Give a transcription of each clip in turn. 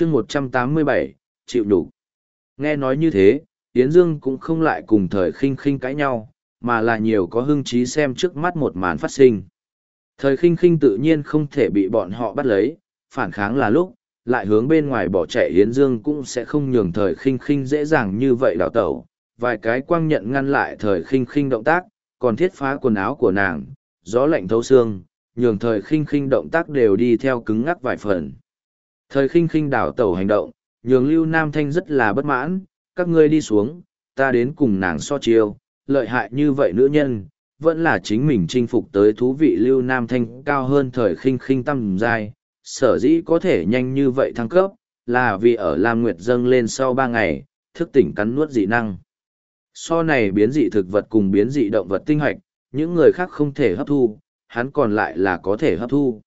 chương một trăm tám mươi bảy chịu đủ. Nghe nói như thế, Yến Dương cũng không lại cùng thời khinh khinh cãi nhau, mà là nhiều có hưng trí xem trước mắt một màn phát sinh. Thời khinh khinh tự nhiên không thể bị bọn họ bắt lấy, phản kháng là lúc, lại hướng bên ngoài bỏ chạy Yến Dương cũng sẽ không nhường thời khinh khinh dễ dàng như vậy đào tẩu. Vài cái quang nhận ngăn lại thời khinh khinh động tác, còn thiết phá quần áo của nàng, gió lạnh thấu xương, nhường thời khinh khinh động tác đều đi theo cứng ngắc vài phần. Thời khinh khinh đảo tẩu hành động, nhường Lưu Nam Thanh rất là bất mãn, các ngươi đi xuống, ta đến cùng nàng so chiêu, lợi hại như vậy nữ nhân, vẫn là chính mình chinh phục tới thú vị Lưu Nam Thanh cao hơn thời khinh khinh tâm dài. sở dĩ có thể nhanh như vậy thăng cấp, là vì ở Lam Nguyệt dâng lên sau ba ngày, thức tỉnh cắn nuốt dị năng. So này biến dị thực vật cùng biến dị động vật tinh hoạch, những người khác không thể hấp thu, hắn còn lại là có thể hấp thu.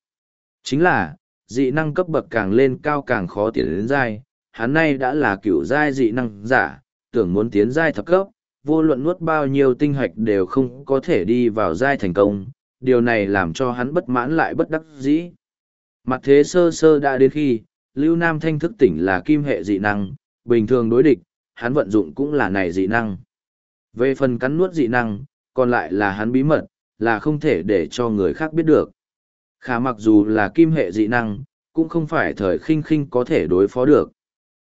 Chính là, dị năng cấp bậc càng lên cao càng khó tiến đến giai, hắn nay đã là cửu giai dị năng giả, tưởng muốn tiến giai thập cấp, vô luận nuốt bao nhiêu tinh hoạch đều không có thể đi vào giai thành công, điều này làm cho hắn bất mãn lại bất đắc dĩ. Mặt thế sơ sơ đã đến khi, Lưu Nam Thanh thức tỉnh là kim hệ dị năng, bình thường đối địch, hắn vận dụng cũng là này dị năng. Về phần cắn nuốt dị năng, còn lại là hắn bí mật, là không thể để cho người khác biết được. Khả mặc dù là kim hệ dị năng, cũng không phải thời khinh khinh có thể đối phó được.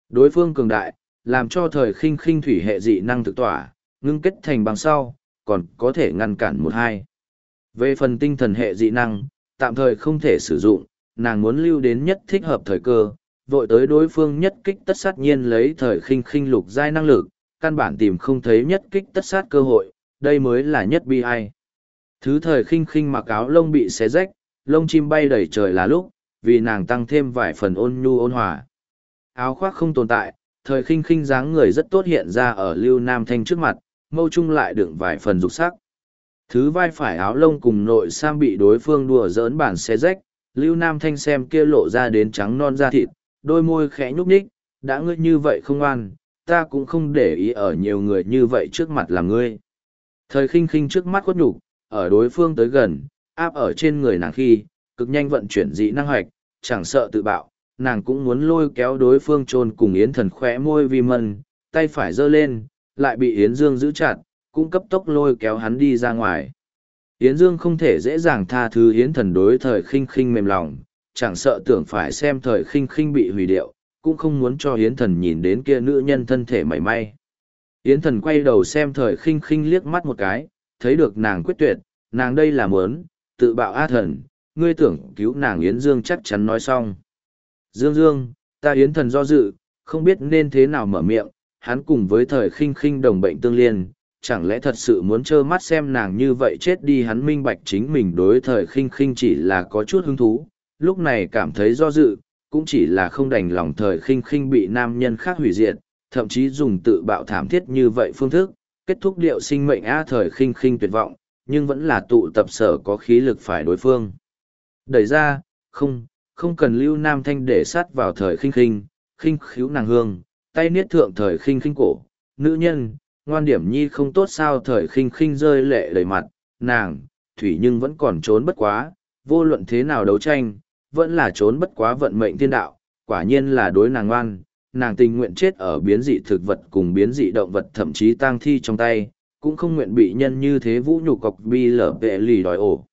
Đối phương cường đại, làm cho thời khinh khinh thủy hệ dị năng thực tỏa, ngưng kết thành bằng sau, còn có thể ngăn cản một hai. Về phần tinh thần hệ dị năng, tạm thời không thể sử dụng, nàng muốn lưu đến nhất thích hợp thời cơ, vội tới đối phương nhất kích tất sát nhiên lấy thời khinh khinh lục giai năng lực, căn bản tìm không thấy nhất kích tất sát cơ hội, đây mới là nhất bi ai. Thứ thời khinh khinh mặc áo lông bị xé rách, lông chim bay đầy trời là lúc, vì nàng tăng thêm vài phần ôn nhu ôn hòa. Áo khoác không tồn tại, thời khinh khinh dáng người rất tốt hiện ra ở lưu nam thanh trước mặt, mâu trung lại đựng vài phần dục sắc. Thứ vai phải áo lông cùng nội sam bị đối phương đùa dỡn bản xé rách, lưu nam thanh xem kia lộ ra đến trắng non da thịt, đôi môi khẽ nhúc nhích, đã ngươi như vậy không ngoan, ta cũng không để ý ở nhiều người như vậy trước mặt là ngươi. Thời khinh khinh trước mắt khuất nhục, ở đối phương tới gần, áp ở trên người nàng khi, cực nhanh vận chuyển dị năng hoạch, chẳng sợ tự bạo, nàng cũng muốn lôi kéo đối phương chôn cùng Yến thần khỏe môi vi mân, tay phải giơ lên, lại bị Yến Dương giữ chặt, cũng cấp tốc lôi kéo hắn đi ra ngoài. Yến Dương không thể dễ dàng tha thứ Yến thần đối thời khinh khinh mềm lòng, chẳng sợ tưởng phải xem thời khinh khinh bị hủy điệu, cũng không muốn cho Yến thần nhìn đến kia nữ nhân thân thể mảy may. Yến thần quay đầu xem thời khinh khinh liếc mắt một cái, thấy được nàng quyết tuyệt, nàng đây là muốn, tự bạo a thần, ngươi tưởng cứu nàng Yến Dương chắc chắn nói xong. Dương Dương, ta Yến thần do dự, không biết nên thế nào mở miệng, hắn cùng với thời khinh khinh đồng bệnh tương liên, chẳng lẽ thật sự muốn trơ mắt xem nàng như vậy chết đi hắn minh bạch chính mình đối thời khinh khinh chỉ là có chút hứng thú, lúc này cảm thấy do dự, cũng chỉ là không đành lòng thời khinh khinh bị nam nhân khác hủy diệt, thậm chí dùng tự bạo thảm thiết như vậy phương thức, kết thúc điệu sinh mệnh a thời khinh khinh tuyệt vọng, nhưng vẫn là tụ tập sở có khí lực phải đối phương. Đẩy ra, không, không cần lưu nam thanh để sát vào thời khinh khinh, khinh khíu nàng hương, tay niết thượng thời khinh khinh cổ, nữ nhân, ngoan điểm nhi không tốt sao thời khinh khinh rơi lệ đầy mặt, nàng, thủy nhưng vẫn còn trốn bất quá, vô luận thế nào đấu tranh, vẫn là trốn bất quá vận mệnh thiên đạo, quả nhiên là đối nàng ngoan, nàng tình nguyện chết ở biến dị thực vật cùng biến dị động vật thậm chí tang thi trong tay, cũng không nguyện bị nhân như thế vũ nhục cọc bi lở vệ lì đòi ổ.